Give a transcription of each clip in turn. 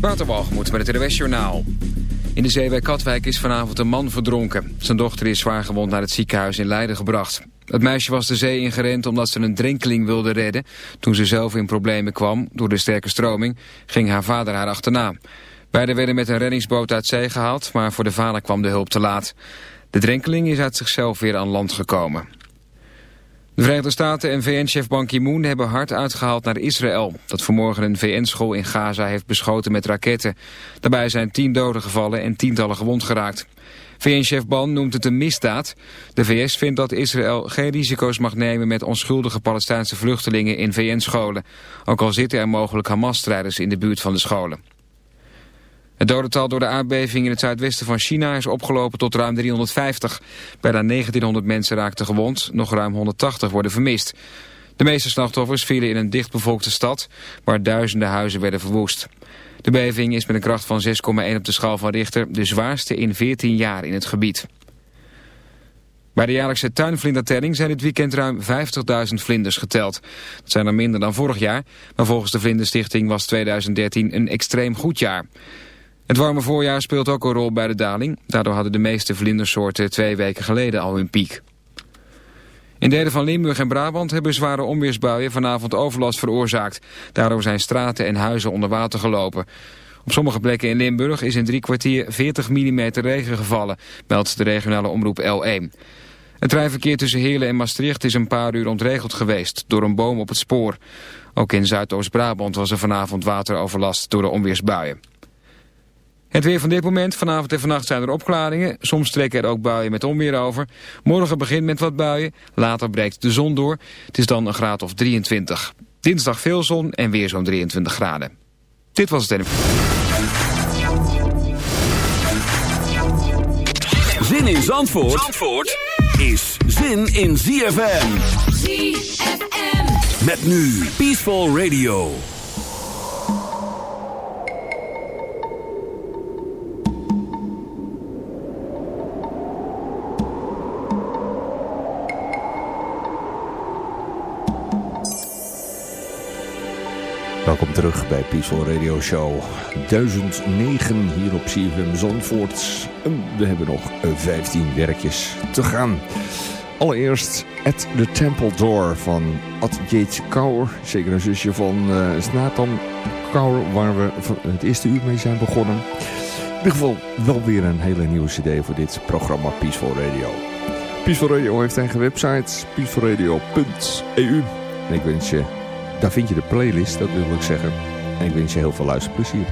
Waterwalgemoed met het RWS Journaal. In de zee bij Katwijk is vanavond een man verdronken. Zijn dochter is zwaargewond naar het ziekenhuis in Leiden gebracht. Het meisje was de zee ingerend omdat ze een drenkeling wilde redden. Toen ze zelf in problemen kwam door de sterke stroming, ging haar vader haar achterna. Beiden werden met een reddingsboot uit zee gehaald, maar voor de vader kwam de hulp te laat. De drenkeling is uit zichzelf weer aan land gekomen. De Verenigde Staten en VN-chef Ban Ki-moon hebben hard uitgehaald naar Israël... dat vanmorgen een VN-school in Gaza heeft beschoten met raketten. Daarbij zijn tien doden gevallen en tientallen gewond geraakt. VN-chef Ban noemt het een misdaad. De VS vindt dat Israël geen risico's mag nemen met onschuldige Palestijnse vluchtelingen in VN-scholen. Ook al zitten er mogelijk Hamas-strijders in de buurt van de scholen. Het dodental door de aardbeving in het zuidwesten van China is opgelopen tot ruim 350. Bijna 1900 mensen raakten gewond, nog ruim 180 worden vermist. De meeste slachtoffers vielen in een dichtbevolkte stad, waar duizenden huizen werden verwoest. De beving is met een kracht van 6,1 op de schaal van Richter de zwaarste in 14 jaar in het gebied. Bij de jaarlijkse tuinvlindertelling zijn dit weekend ruim 50.000 vlinders geteld. Dat zijn er minder dan vorig jaar, maar volgens de Vlinderstichting was 2013 een extreem goed jaar. Het warme voorjaar speelt ook een rol bij de daling. Daardoor hadden de meeste vlindersoorten twee weken geleden al hun piek. In delen van Limburg en Brabant hebben zware onweersbuien vanavond overlast veroorzaakt. Daardoor zijn straten en huizen onder water gelopen. Op sommige plekken in Limburg is in drie kwartier 40 mm regen gevallen, meldt de regionale omroep L1. Het treinverkeer tussen Heerlen en Maastricht is een paar uur ontregeld geweest door een boom op het spoor. Ook in Zuidoost-Brabant was er vanavond wateroverlast door de onweersbuien. Het weer van dit moment. Vanavond en vannacht zijn er opklaringen. Soms trekken er ook buien met onweer over. Morgen begint met wat buien. Later breekt de zon door. Het is dan een graad of 23. Dinsdag veel zon en weer zo'n 23 graden. Dit was het Zin in Zandvoort, Zandvoort is zin in ZFM. ZFM. Met nu Peaceful Radio. Welkom terug bij Peaceful Radio Show 1009 hier op CFM Zandvoort. We hebben nog 15 werkjes te gaan. Allereerst At the Temple Door van Yates Kouwer. Zeker een zusje van uh, Snatan Kouwer waar we het eerste uur mee zijn begonnen. In ieder geval wel weer een hele nieuwe cd voor dit programma Peaceful Radio. Peaceful Radio heeft eigen website peacefulradio.eu. En ik wens je daar vind je de playlist, dat wil ik zeggen. En ik wens je heel veel luisterplezier.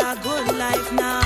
a good life now.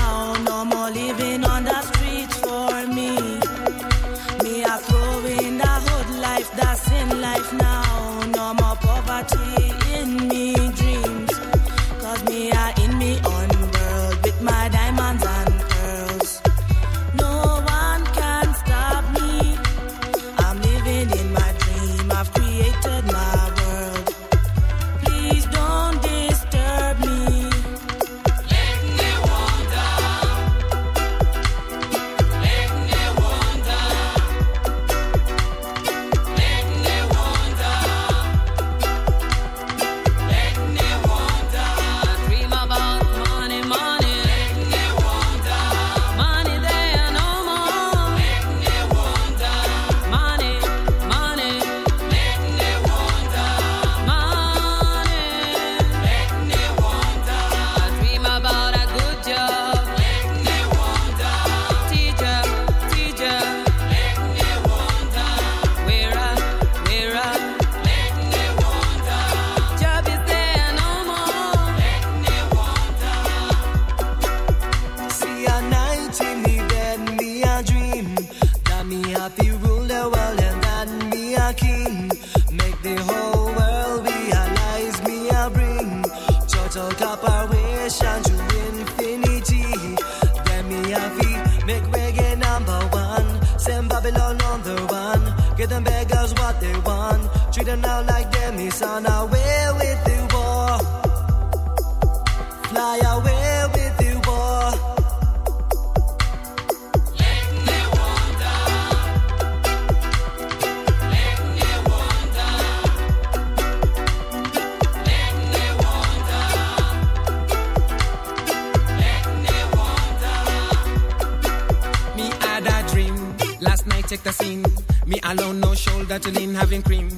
having cream.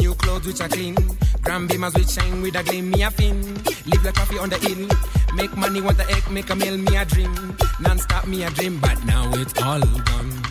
New clothes which are clean. Grand beamers which shine with a gleam. Me a fin. Live like coffee on the hill. Make money, want the egg, make a meal, me a dream. Non-stop me a dream, but now it's all gone.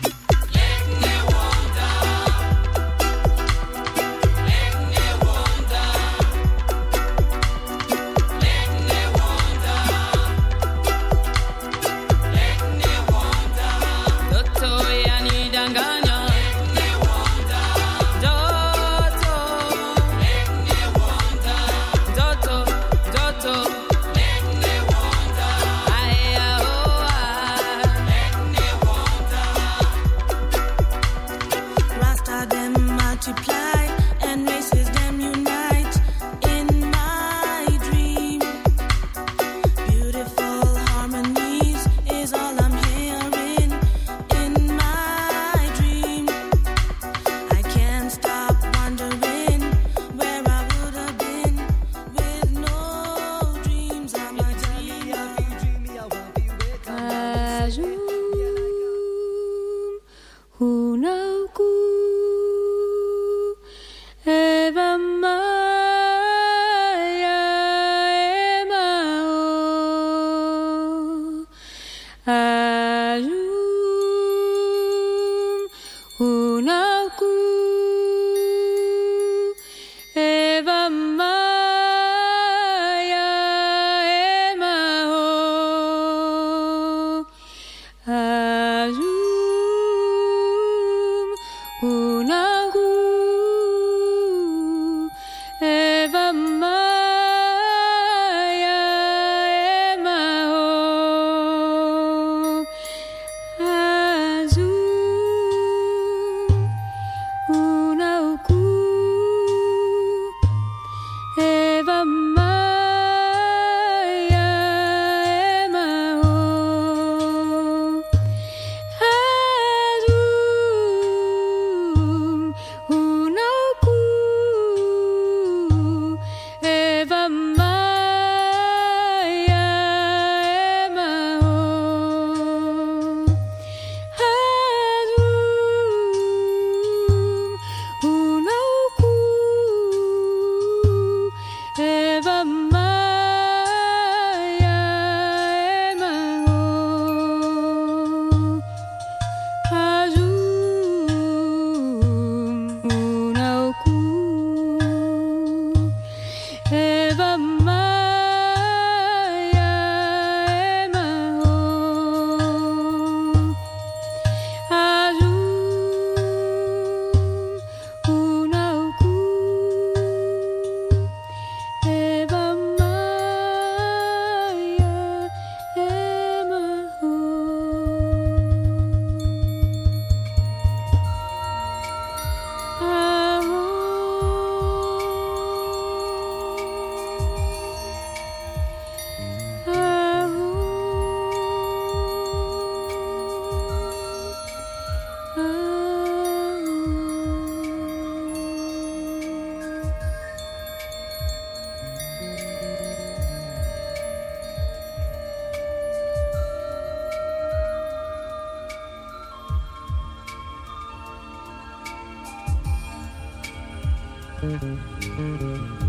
Thank you.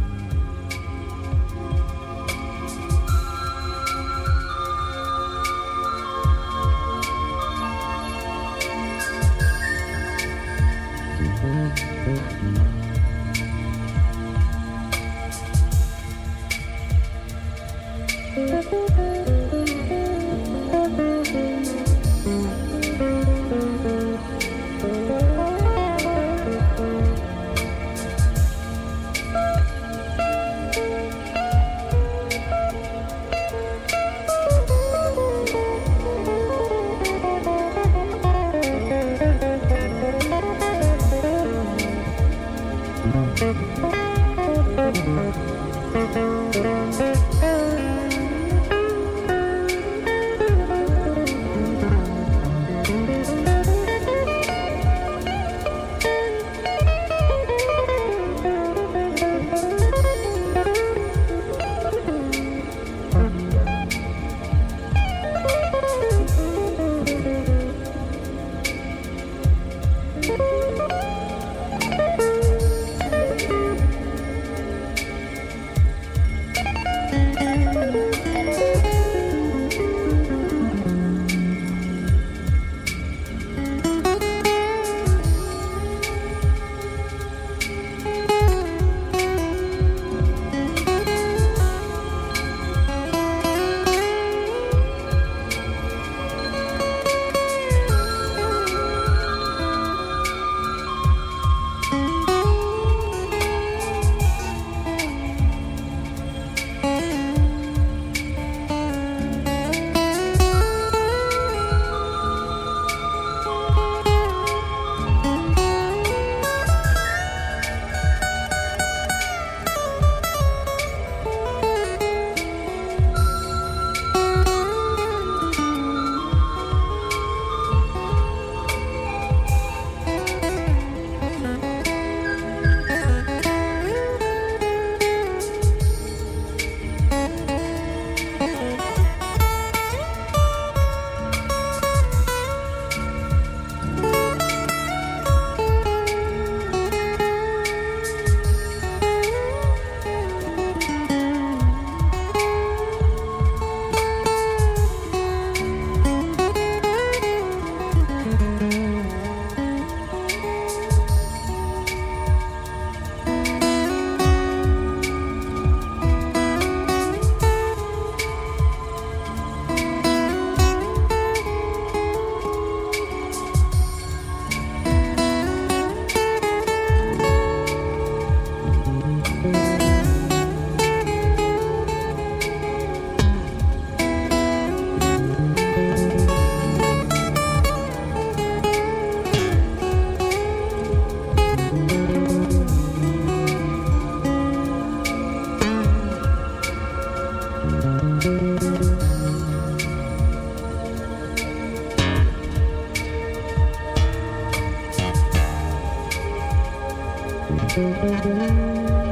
MUZIEK